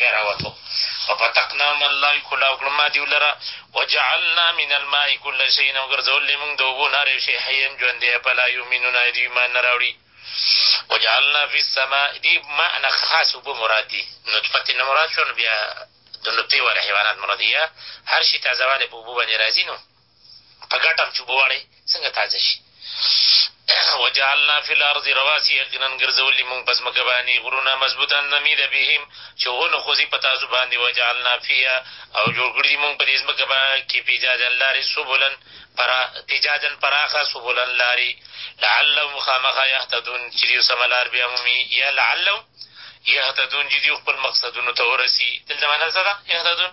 راوتو ففتقنا من الله کلا وکړه ما دیو لره وجعلنا من الماء کل شیء نو ګرځولې موږ د اوبو نه هر شی حیم ژوندی فلا یؤمنون دی ایمان نه راوړي وجعلنا فی السماء دی ماء نه خاص اوبه مراد دي نطفه نه مراد شو بیا د نطفې والا حیوانات مراد دي هر شي تازه والی په اوبو باندې راځي نو په ګټه هم چې اوبه واړوي څنګه تازه شي وجعلنا فی الارض رواسي یقینا ګرځولي مونږ په ځمکه باندې غرونه مضبوطا نمیده بهم چې ونښوځي په تاسو باندې وجعلنا فیها او جوړ کړي مونږ په دې ځمکه کې پیجاجن لارې سبلن پرا پیجاجن پراخه سبلن لارې لعلهم خامخا یهتدون چې دیو سمه لار بیا مومي یا لعلهم یهتدون چې دیو خپل مقصدونو ته ورسي دلته معنا څه ده یهتدون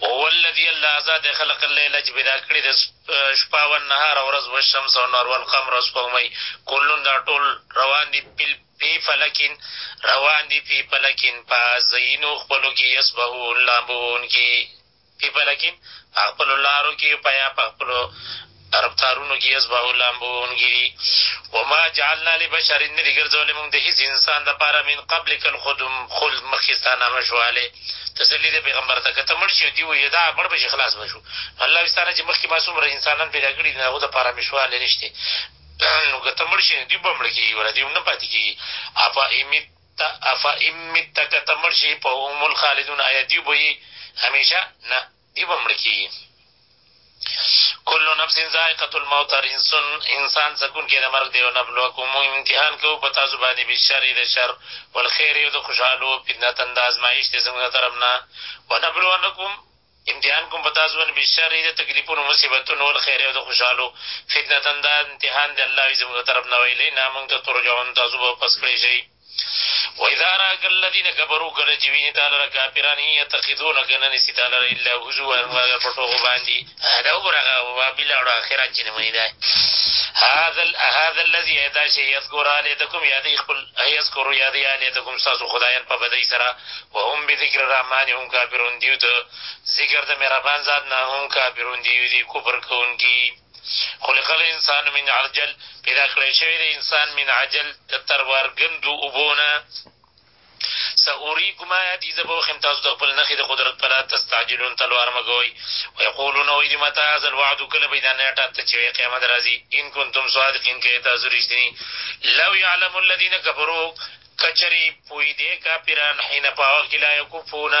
وهو الذي الله ذات خلق الليل چې پیدا کړی د شپه او نهار او ورځ والشمس او نور والقمر او سپوږمۍ کلون دا ټول روان دي بل پی فلکین روان دي پی فلکین په زینو خپلو کې یسبحون لامبوونکي پی فلکین په خپلو لارو کې په یا په خپلو عرب تارونو کي اصبحو لامبوونګيدي وما جعلنا لبشر ندي ګرځولې مونږ د هیڅ انسان د پاره من قبل کل خدم خلد مخکستانه مشواله تسلی د پیغمبر ته کته مړ شي دی وي دا مړ به خلاص بشو الله وستانه چې مخکې ما څومره انسانان پیدا کړی نه هغه د پاره مشواله نشته نو کته مړ شي دی به مړ کی ور دی نه پاتې کی افا امیت افا امیت کته مړ شي په هم الخالدون ایا دی به همیشه نه دی به مړ کېږي. کل نفس ذائقة الموت هر انسون انسان څکونکی د مرګ دی، ونبلوکم او امتحان کوو په تاسو باندې بالشر د شر والخیر او د خوشحالو فتنة د ازمایش دی زموږ د طرف نه ونبلونکم امتحان کوم په تاسو باندې بالشر د تکلیفونو مصیبتونو والخیر او د خوشحالو فتنة دا امتحان د الله وي زموږ د طرف نه ویلینا موږ ته ترجعون تاسو به پس کړی شئ. واذا راك الذين كفروا کله چې ویني تعالی را کافران یتخذون کنه نسی تعالی را الا هزوا هغه په ټوغو باندې دا وګوره وابل اړه اخرات چې نه منی دا هذا هذا الذي يدا شي يذكر عليكم يد خپل يذكر يد عليكم ساسو خدایان په بدای سره وهم بذكر الرحمن هم کافرون دیو ته ذکر د مهربان ذات نه هم کافرون دیو دی کفر کوونکی خلق الانسان من عجل پیدا کړی شوی دی انسان من عجل د تروارګندو اوبو نه سأريكم آياتي زه به وښیم تاسو د خپل نښې د قدرت فلا تستعجلون تلوار مه کوئ ویقولون وایي دي متى هذا الوعد کله به دا نیټه ته چې وایي قیامت راځي ان کنتم صادقین که تاسو رښتیني لو یعلم الذین کفروا کچری پوی دی کافران حين په هغه کې لا یکفونه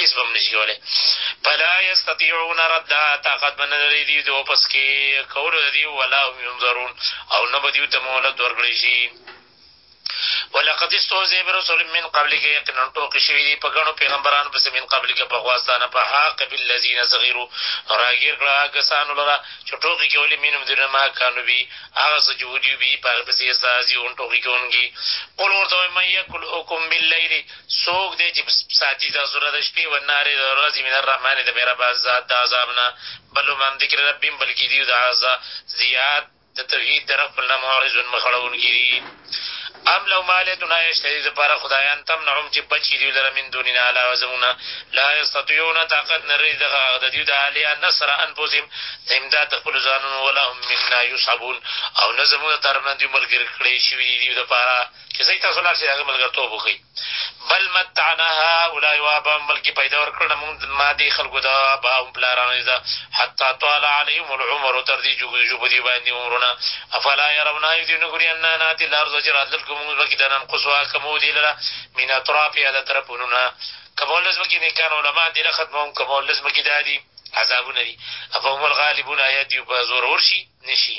هیڅ به هم نشي کولی فلا یستطیعون ردا طاقت به نه لري دوی د واپس کې کولو د دې ولا هم ینظرون او نه به دوی ته مهلت ورکړی شي ولقد استهزئ برسول من قبلك یقینا ټوکې شوي دي په ګڼو پیغمبرانو پسې من قبلک پخوا ستا نه په حاق بالذین صغیرو راګیر کړه هغه کسانو لره چې ټوکې کولې منهم د نه ما کانو بي هغه څه چې ودي بي په هغې پسې یستهزئون ټوکې کوونکي قل ورته وایي من یکلؤکم باللیل څوک دی چې ساتي تاسو لره د شپې والنهار د ورځې من الرحمن د مهربان ذات د عذاب نه بل هم عن ذکر ربهم بلکې دیو د عذا زیات د توحید در خپل نه معرضون مخړونکي دي ام لو مالتنا یشتری د پاره خدایان تمنعهم چې بچی دیو لره من دوننا علاوه زمونه لا یستطيعون طاقت نه لري دغه د دیو د الیا نصر انفسهم د امداد د خپل ځانونو ولا هم منا یصحبون او نه زمونه ترمن دی ملګری کړی شوی دیو د پاره چې زه تاسو لاړ شئ هغه ملګرتوب وکړئ بل متعنا هؤلاء وابهم بلکې پیدا ورکړل موږ ما دې خلکو ته اباهم پلارانو دې ته حتی طال علیهم العمر تر دې چې اوږده شو په دې باندې عمرونه افلا یرون آیا دوی نه ګوري انا ناتي الارض چې راتلل کوو موږ ځمکې ته ننقصها کمو دې لره من اطرافها د طرفونو نه کمول له ځمکې نیکان علما دې له ختموم کمول له ځمکې دا دي عذابونه دي افهم الغالبون آیا دوی په زورور شي نه شي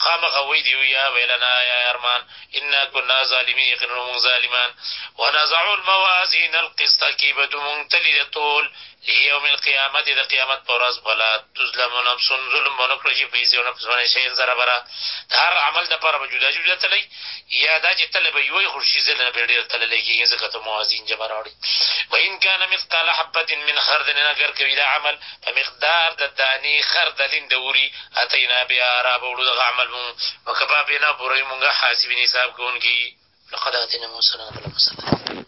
خامخا وي دي يا ويلنا يا ارمان انا كنا ظالمين يقينا مونږ ظالمان ونزعو الموازين القسط کی بدو مونږ تلی د تول ليوم القيامت د قيامت پر ورځ ولا تظلم نفس ظلم ونه کړی شي پیسې ونه پسونه شي زره برا هر عمل د پر جدا جدا تلی یا دا چې تل به یوې خورشي زل نه ډیر تل لګي ځکه ته موازین جمع راوړي و ان کان مثقال حبه من خردل اگر کوي دا عمل په مقدار د دانی خردلین د وری اتینا بها راوړو دغه عمل مو په کباب بنا پوروي مونږه حاسبین حساب کوونکي لقد اتینا موسی نبل مسلم